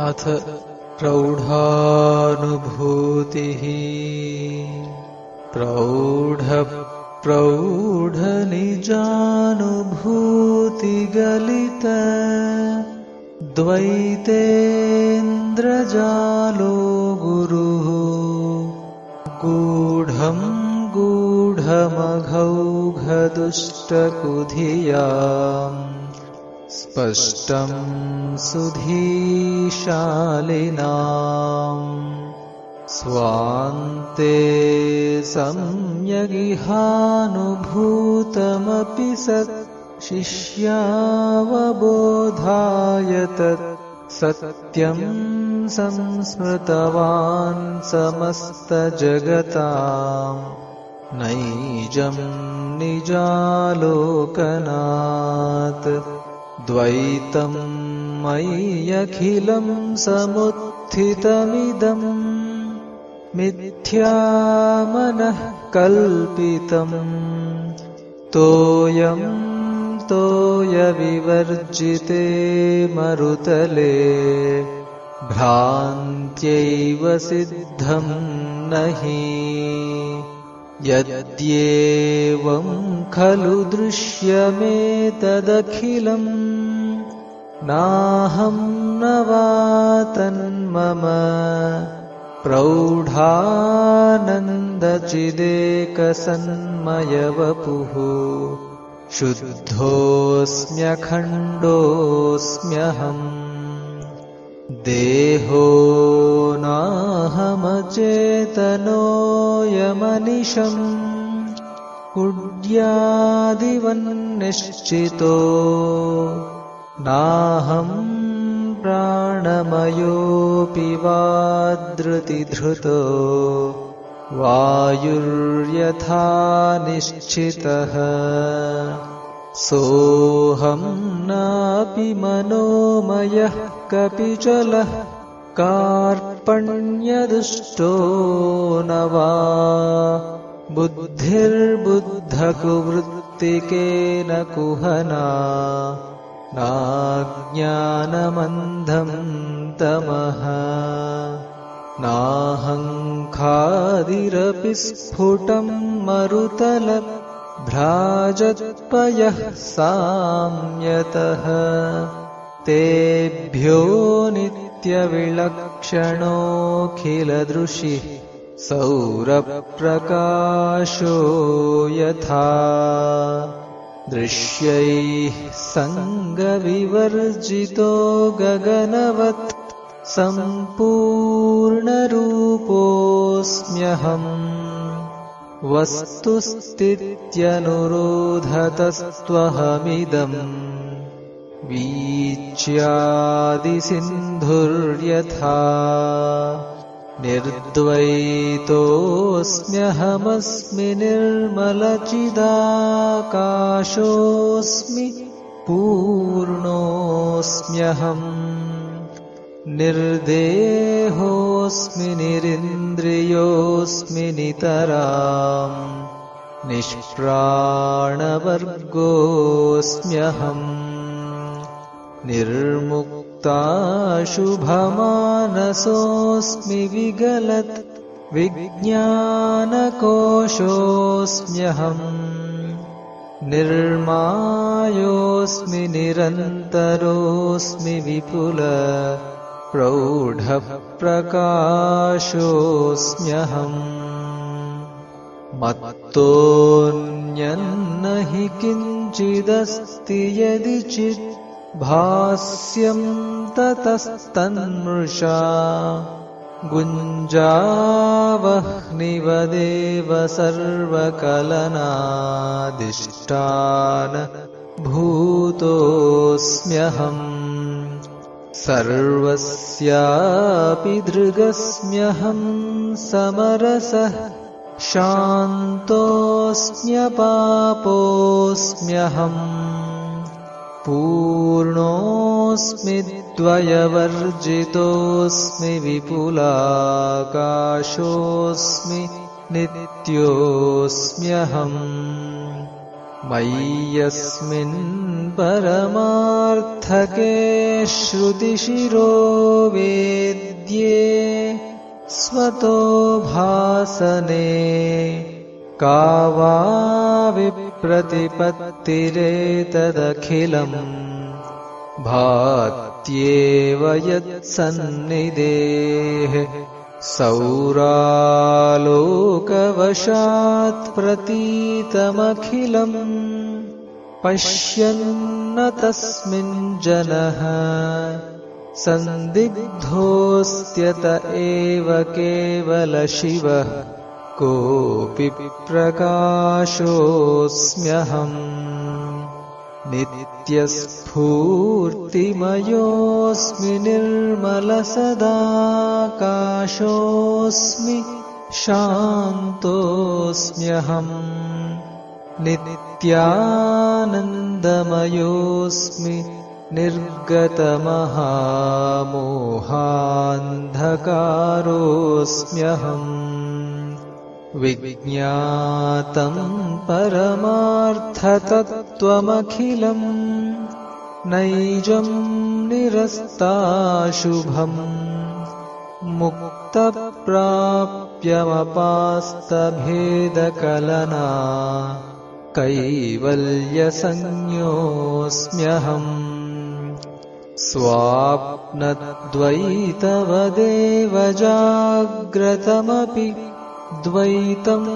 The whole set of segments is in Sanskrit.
अथ प्रौढानुभूतिः। प्रौढप्रौढनिजानुभूतिगलित द्वैतेन्द्रजालो गुरुः। गूढम् गूढमघौघदुष्टकुधियाम् स्पष्टम् सुधीशालिनाम् स्वान्ते सम्यगिहानुभूतमपि सत् शिष्यावबोधाय तत् सत्यम् संस्मृतवान् समस्तजगताम् नैजम् निजालोकनात् द्वैतम् मय्यखिलम् समुत्थितमिदम् मिथ्यामनः कल्पितम् तोयम् तोयविवर्जिते मरुतले भ्रान्त्यैव सिद्धम् नहि यद्येवम् खलु दृश्यमेतदखिलम् नाहम् न वा तन्मम प्रौढानन्दचिदेकसन्मयवपुः। शुद्धोऽस्म्यखण्डोऽस्म्यहम् देहो नाहमचेतनोऽयमनिशम् कुड्यादिवन्निश्चितो नाहम् प्राणमयोऽपि वादृतिधृतो वायुर्यथा निश्चितः सोऽहम् नापि मनोमयः कपिचलः कार्पण्यदुष्टो न वा बुद्धिर्बुद्धकुवृत्तिकेन कुहना। नाज्ञानमन्धम् तमः नाहङ्खादिरपि स्फुटम् मरुतलत् भ्राजत्पयः साम्यतः। तेभ्यो नित्यविलक्षणोऽखिलदृशिः सौरप्रकाशो यथा दृश्यैः सङ्गविवर्जितो गगनवत् सम्पूर्णरूपोऽस्म्यहम् वस्तुस्थित्यनुरोधतस्त्वहमिदम् वीच्यादिसिन्धुर्यथा निर्द्वैतोऽस्म्यहमस्मि निर्मलचिदाकाशोऽस्मि पूर्णोऽस्म्यहम् निर्देहोऽस्मि निरिन्द्रियोऽस्मि नितराम् निष्प्राणवर्गोऽस्म्यहम् निर्मुक्ताशुभमानसोऽस्मि विगलत् विज्ञानकोशोऽस्म्यहम्। निर्मायोऽस्मि निरन्तरोऽस्मि विपुल प्रौढप्रकाशोऽस्म्यहम्। मत्तोऽन्यन्न हि किञ्चिदस्ति यदि चित् भास्यम् ततस्तन्मृषा गुञ्जावह्निवदेव सर्वकलनादिष्टान भूतोऽस्म्यहम् सर्वस्यापि दृगस्म्यहम् समरसः शान्तोऽस्म्यपापोऽस्म्यहम् पूर्णोऽस्मि द्वयवर्जितोऽस्मि विपुलाकाशोऽस्मि नित्योऽस्म्यहम् मय्यस्मिन् परमार्थके श्रुतिशिरो वेद्ये स्वतो भासने का वा विप्रतिपत्तिरेतदखिलम् भात्येव यत्सन्निदेः सौरालोकवशात् प्रतीतमखिलम् पश्यन्न तस्मिन् जनः सन्दिग्धोऽस्त्यत एव केवलशिवः कोऽपि प्रकाशोऽस्म्यहम् नित्यस्फूर्तिमयोऽस्मि निर्मलसदाकाशोऽस्मि शान्तोऽस्म्यहम् नित्यानन्दमयोऽस्मि निर्गतमहामोहान्धकारोऽस्म्यहम् विज्ञातम् परमार्थतत्त्वमखिलम् नैजम् निरस्ताशुभम् मुक्तप्राप्यमपास्तभेदकलना कैवल्यसंज्ञोऽस्म्यहम् स्वाप्नद्वैतवदेव जाग्रतमपि द्वैतम्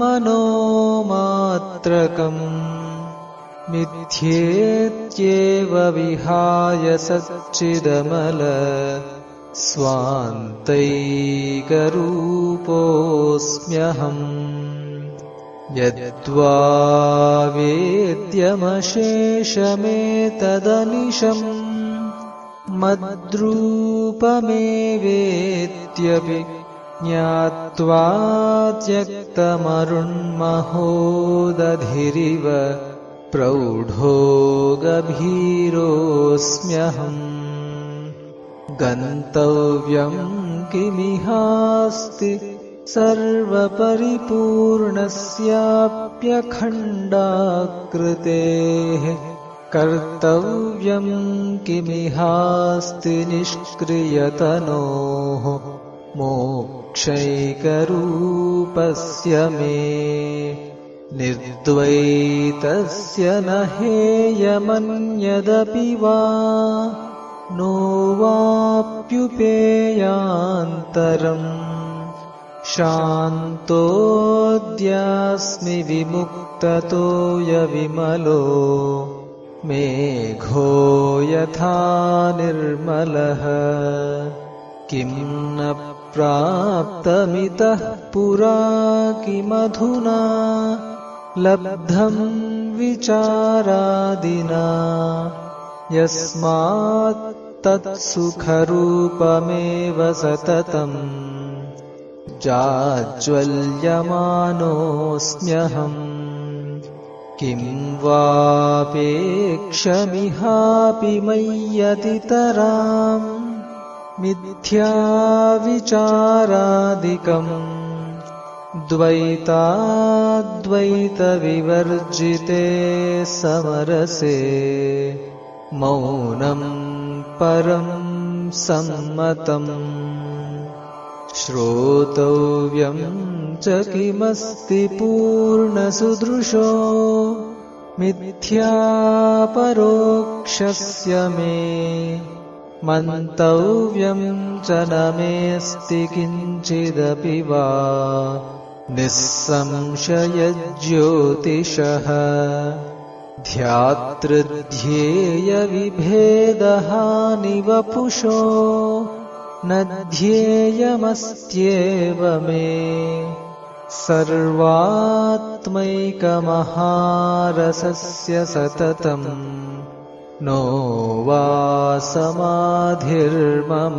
मनोमात्रकम् मिथ्येत्येव विहाय सच्चिदमल स्वान्तैकरूपोऽस्म्यहम् यद्वा वेद्यमशेषमेतदनिशम् मद्रूपमेवेत्यपि ज्ञात्वा त्यक्तमरुण्महोदधिरिव प्रौढो गभीरोऽस्म्यहम्। गन्तव्यम् किमिहास्ति सर्वपरिपूर्णस्याप्यखण्डाकृतेः। कर्तव्यम् किमिहास्ति निष्क्रियतनोः मोक्षैकरूपस्य मे निर्द्वैतस्य न हेयमन्यदपि वा नो वाप्युपेयान्तरम् शान्तोऽद्यास्मि विमुक्ततो यविमलो मेघो यथा निर्मलः किम् न प्राप्तमितः पुरा किमधुना लब्धम् विचारादिना यस्मात् तत्सुखरूपमेव सततम् जाज्वल्यमानोऽस्म्यहम् किम् वापेक्षमिहापि मय्यतितराम् मिथ्याविचारादिकम् द्वैताद्वैतविवर्जिते समरसे मौनम् परम् सम्मतम् श्रोतव्यम् च किमस्ति पूर्णसुदृशो मिथ्यापरोक्षस्य मे मन्तव्यम् च न मेऽस्ति किञ्चिदपि वा निःसंशयज्योतिषः। ध्यातृध्येयविभेदहानिवपुषो न ध्येयमस्त्येव मे। सर्वात्मैकमहारसस्य सततम् नो वा समाधिर्मम।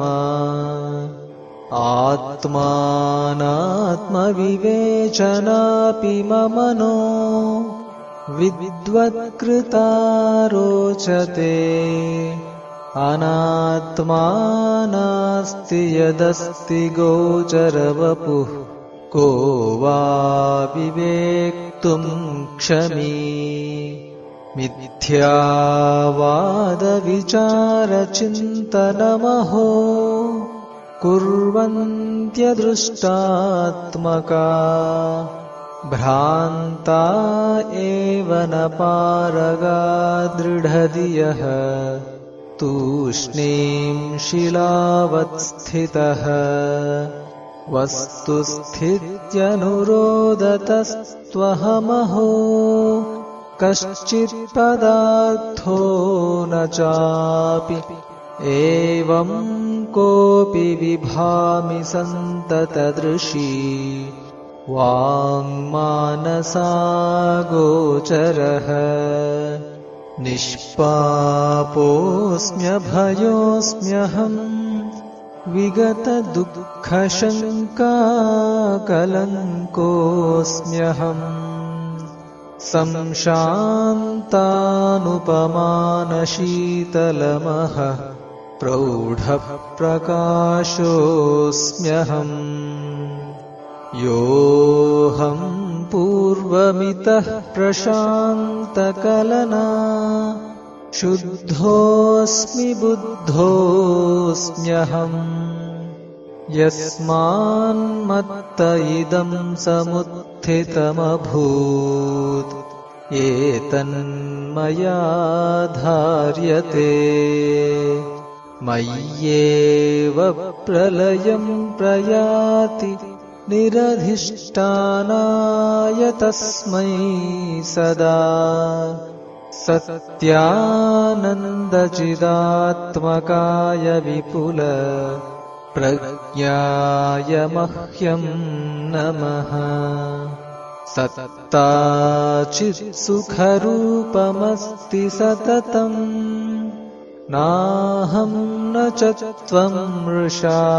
आत्मानात्मविवेचनापि मम नो। विद्वत्कृता रोचते अनात्मा नास्ति यदस्ति गोचरवपुः। को वा वक्तुम् क्षमी मिथ्यावादविचारचिन्तनमहो कुर्वन्त्यदृष्टात्मका भ्रान्ता एव न पारगा दृढधियः तूष्णीम् शिलावत्स्थितः वस्तुस्थित्यनुरोदतस्त्वहमहो कश्चित्पदार्थो न चापि। एवम् कोऽपि विभामि सन्ततदृशी। वाङ्मानसागोचरः निष्पापोऽस्म्यभयोऽस्म्यहम् विगतदुःखशङ्काकलङ्कोऽस्म्यहम् संशान्तानुपमानशीतलमः प्रौढप्रकाशोऽस्म्यहम् योऽहम् पूर्वमितः प्रशान्तकलना शुद्धोऽस्मि बुद्धोऽस्म्यहम् यस्मान्मत्त इदम् समुत्थितमभूत् एतन्मया धार्यते मय्येव प्रलयम् प्रयाति निरधिष्ठानाय तस्मै सदा। सत्यानन्दचिदात्मकाय विपुल प्रज्ञाय मह्यम् नमः। सत्ताचित्सुखरूपमस्ति सततम्। नाहम् न च त्वम् मृषा।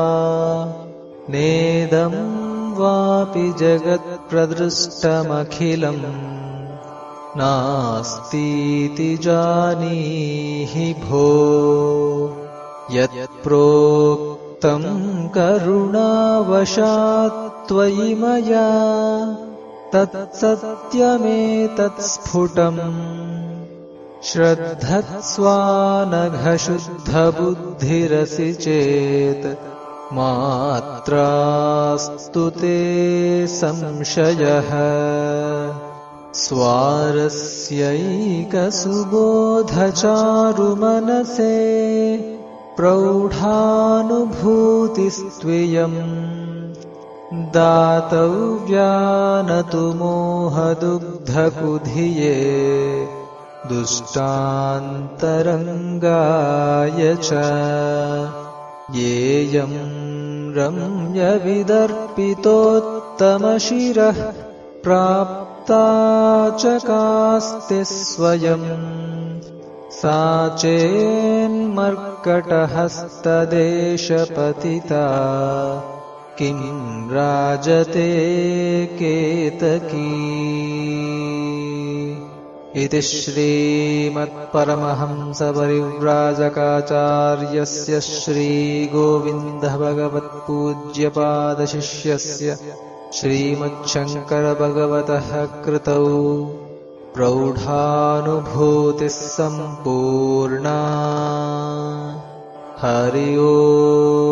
नेदम् वापि जगत्प्रदृष्टमखिलम्। नास्तीति जानीहि भो यत्प्रोक्तम् करुणावशात्त्वयि मया। तत्सत्यमेतत्स्फुटम्। श्रद्धत्स्वानघशुद्धबुद्धिरसि चेत् मात्रास्तु ते संशयः। स्वारस्यैकसुबोधचारुमनसे प्रौढानुभूतिस्त्वियम् दातव्या न तु मोहदुग्धकुधिये दुष्टान्तरङ्गाय च येयम् रम्यविदर्पितोत्तमशिरः प्राप्ता च कास्ति स्वयम् सा चेन्मर्कटहस्तदेशपतिता। किम् राजते केतकी। इति श्रीमत्परमहंसपरिव्राजकाचार्यस्य श्रीगोविन्दभगवत्पूज्यपादशिष्यस्य श्रीमच्छङ्करभगवतः कृतौ प्रौढानुभूतिः सम्पूर्णा। हरि ओ